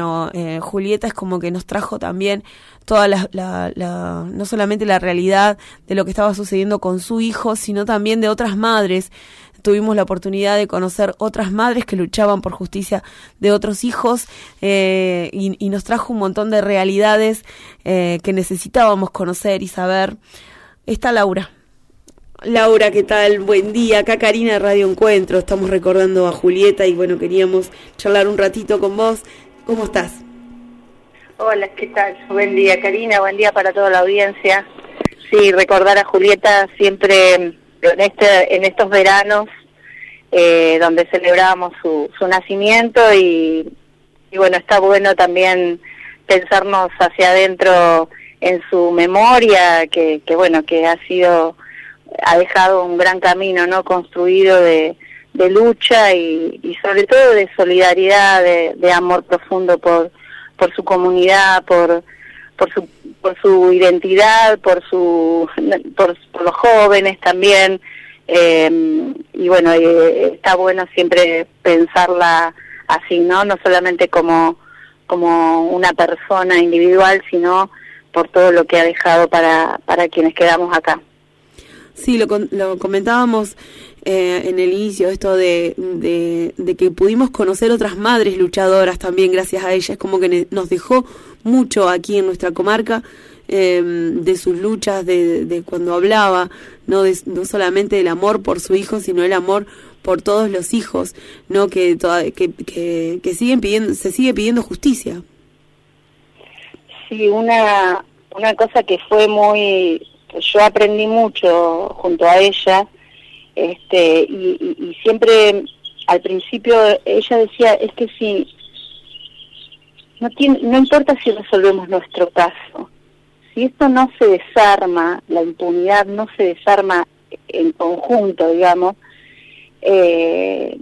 eh, Julieta es como que nos trajo también toda la, la, no solamente la realidad de lo que estaba sucediendo con su hijo, sino también de otras madres. Tuvimos la oportunidad de conocer otras madres que luchaban por justicia de otros hijos eh, y, nos trajo un montón de realidades eh, que necesitábamos conocer y saber. Está Laura. Laura, ¿qué tal? Buen día. Acá Karina de Radio Encuentro. Estamos recordando a Julieta y bueno, queríamos charlar un ratito con vos ¿Cómo estás? Hola, ¿qué tal? Buen día, Karina. Buen día para toda la audiencia. Sí, recordar a Julieta siempre en, este, en estos veranos eh, donde celebramos su, su nacimiento y, bueno, está bueno también pensarnos hacia adentro en su memoria, que, que bueno, que ha sido, ha dejado un gran camino, ¿no? Construido de, de lucha y, sobre todo de solidaridad, de, amor profundo por, por su comunidad, por, por, su, por su identidad, por, su, por, los jóvenes también. Eh, y bueno, eh, está bueno siempre pensarla así, ¿no? No solamente como, como una persona individual, sino por todo lo que ha dejado para, para quienes quedamos acá. Sí, lo, lo comentábamos eh, en el inicio, esto de, de, que pudimos conocer otras madres luchadoras también gracias a ella. Es como que nos dejó mucho aquí en nuestra comarca eh, de sus luchas, de, de cuando hablaba, no, no solamente del amor por su hijo, sino el amor por todos los hijos, no que, que, que, que siguen pidiendo, se sigue pidiendo justicia. Sí, una, una cosa que fue muy yo aprendí mucho junto a ella, este, y, siempre al principio ella decía, es que si no, tiene, no importa si resolvemos nuestro caso, si esto no se desarma, la impunidad no se desarma en conjunto, digamos, eh,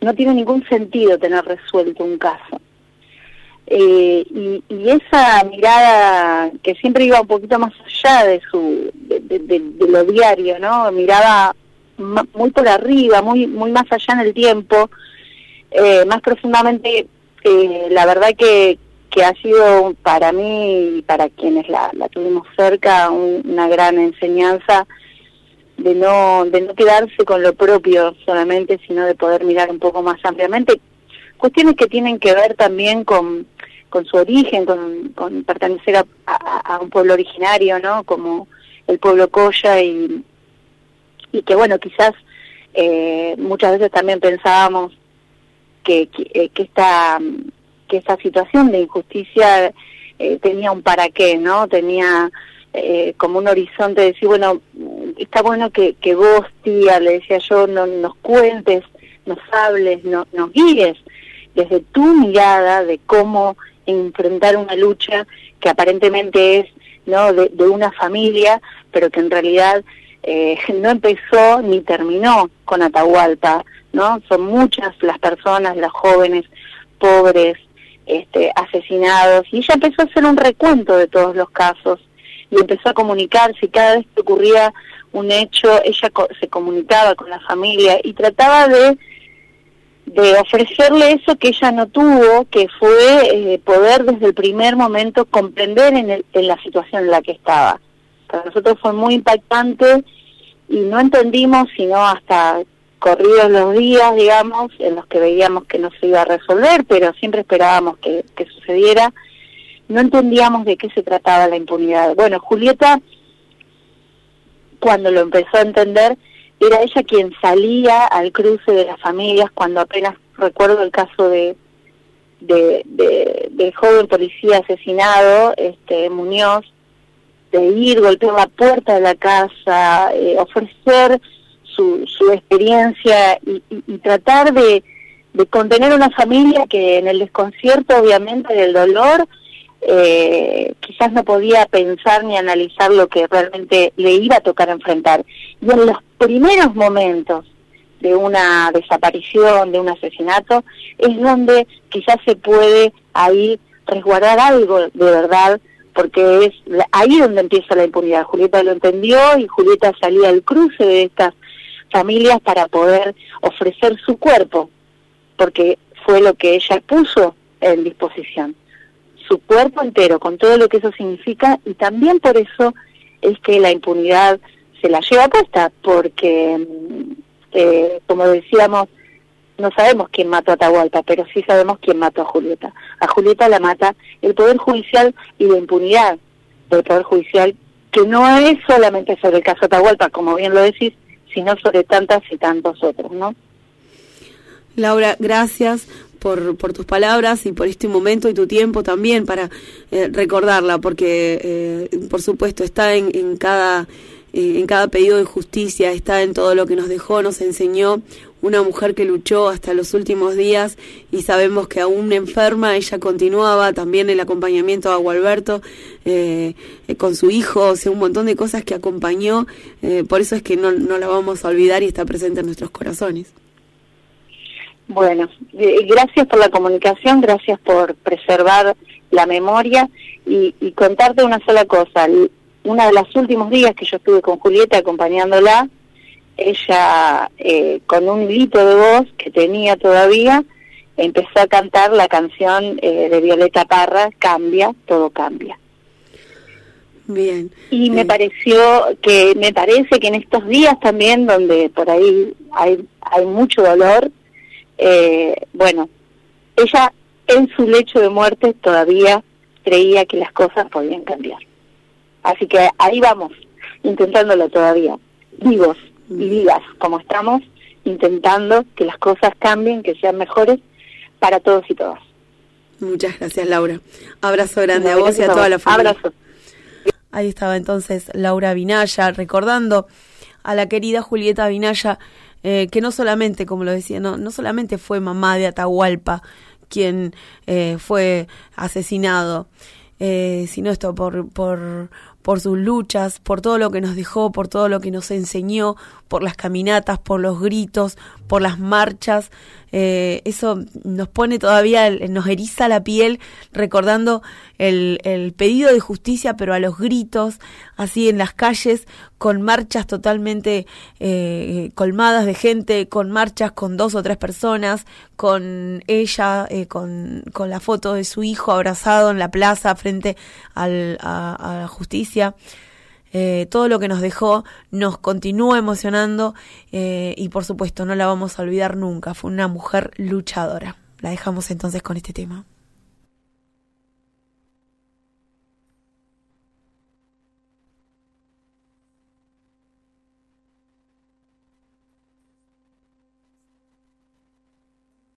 no tiene ningún sentido tener resuelto un caso. Eh, y, esa mirada que siempre iba un poquito más allá de su de, lo diario no miraba muy por arriba muy muy más allá en el tiempo eh, más profundamente eh, la verdad que que ha sido para mí y para quienes la, la tuvimos cerca una gran enseñanza de no de no quedarse con lo propio solamente sino de poder mirar un poco más ampliamente cuestiones que tienen que ver también con con su origen, con, pertenecer a, un pueblo originario, ¿no? Como el pueblo Coya y, y que bueno, quizás eh, muchas veces también pensábamos que, que, eh, esta, que esta situación de injusticia eh, tenía un para qué, ¿no? Tenía como un horizonte de decir, bueno, está bueno que, que vos, tía, le decía yo, no, nos cuentes, nos hables, no, nos guíes desde tu mirada de cómo enfrentar una lucha que aparentemente es no de, una familia, pero que en realidad eh, no empezó ni terminó con Atahualpa, ¿no? Son muchas las personas, las jóvenes pobres, este, asesinados, y ella empezó a hacer un recuento de todos los casos y empezó a comunicarse y cada vez que ocurría un hecho, ella se comunicaba con la familia y trataba de de ofrecerle eso que ella no tuvo, que fue eh, poder desde el primer momento comprender en, en la situación en la que estaba. Para nosotros fue muy impactante y no entendimos sino hasta corridos los días, digamos, en los que veíamos que no se iba a resolver, pero siempre esperábamos que, sucediera, no entendíamos de qué se trataba la impunidad. Bueno, Julieta, cuando lo empezó a entender, era ella quien salía al cruce de las familias cuando apenas recuerdo el caso de de, del joven policía asesinado, este Muñoz, de ir, golpear la puerta de la casa, eh, ofrecer su, su experiencia y, y, tratar de, de contener una familia que en el desconcierto, obviamente, del dolor, eh, quizás no podía pensar ni analizar lo que realmente le iba a tocar enfrentar. Y en los primeros momentos de una desaparición, de un asesinato, es donde quizás se puede ahí resguardar algo de verdad, porque es ahí donde empieza la impunidad. Julieta lo entendió y Julieta salía al cruce de estas familias para poder ofrecer su cuerpo, porque fue lo que ella puso en disposición. Su cuerpo entero, con todo lo que eso significa, y también por eso es que la impunidad se la lleva puesta, porque, mm, eh, como decíamos, no sabemos quién mató a Atahualpa, pero sí sabemos quién mató a Julieta. A Julieta la mata el Poder Judicial y la impunidad del Poder Judicial, que no es solamente sobre el caso Atahualpa, como bien lo decís, sino sobre tantas y tantos otros, ¿no? Laura, gracias por, por tus palabras y por este momento y tu tiempo también para eh, recordarla, porque eh, por supuesto está en, en cada eh, en cada pedido de justicia, está en todo lo que nos dejó, nos enseñó una mujer que luchó hasta los últimos días y sabemos que aún enferma ella continuaba también el acompañamiento a Gualberto eh, eh, con su hijo, o sea, un montón de cosas que acompañó, por eso es que no, no la vamos a olvidar y está presente en nuestros corazones. Bueno, gracias por la comunicación, gracias por preservar la memoria y, y contarte una sola cosa uno de los últimos días que yo estuve con Julieta acompañándola, ella eh, con un grito de voz que tenía todavía, empezó a cantar la canción eh, de Violeta Parra, Cambia, todo cambia. Bien. Y me pareció que, me parece que en estos días también, donde por ahí hay, hay mucho dolor, eh, bueno, ella en su lecho de muerte todavía creía que las cosas podían cambiar. Así que ahí vamos, intentándolo todavía, vivos y mm. vivas como estamos, intentando que las cosas cambien, que sean mejores para todos y todas. Muchas gracias, Laura. Abrazo grande a vos y a toda la familia. Abrazo. Ahí estaba entonces Laura Vinaya recordando a la querida Julieta Vinaya, eh, que no solamente, como lo decía, no, no solamente fue mamá de Atahualpa quien eh, fue asesinado, eh, sino esto por, por, por sus luchas, por todo lo que nos dejó, por todo lo que nos enseñó, por las caminatas, por los gritos, por las marchas. Eh, eso nos pone todavía, nos eriza la piel recordando el, el, pedido de justicia, pero a los gritos, así en las calles, con marchas totalmente eh, colmadas de gente, con marchas con dos o tres personas, con ella, eh, con, con, la foto de su hijo abrazado en la plaza frente al, a, a la justicia. Eh, todo lo que nos dejó nos continúa emocionando eh, y por supuesto no la vamos a olvidar nunca. Fue una mujer luchadora. La dejamos entonces con este tema.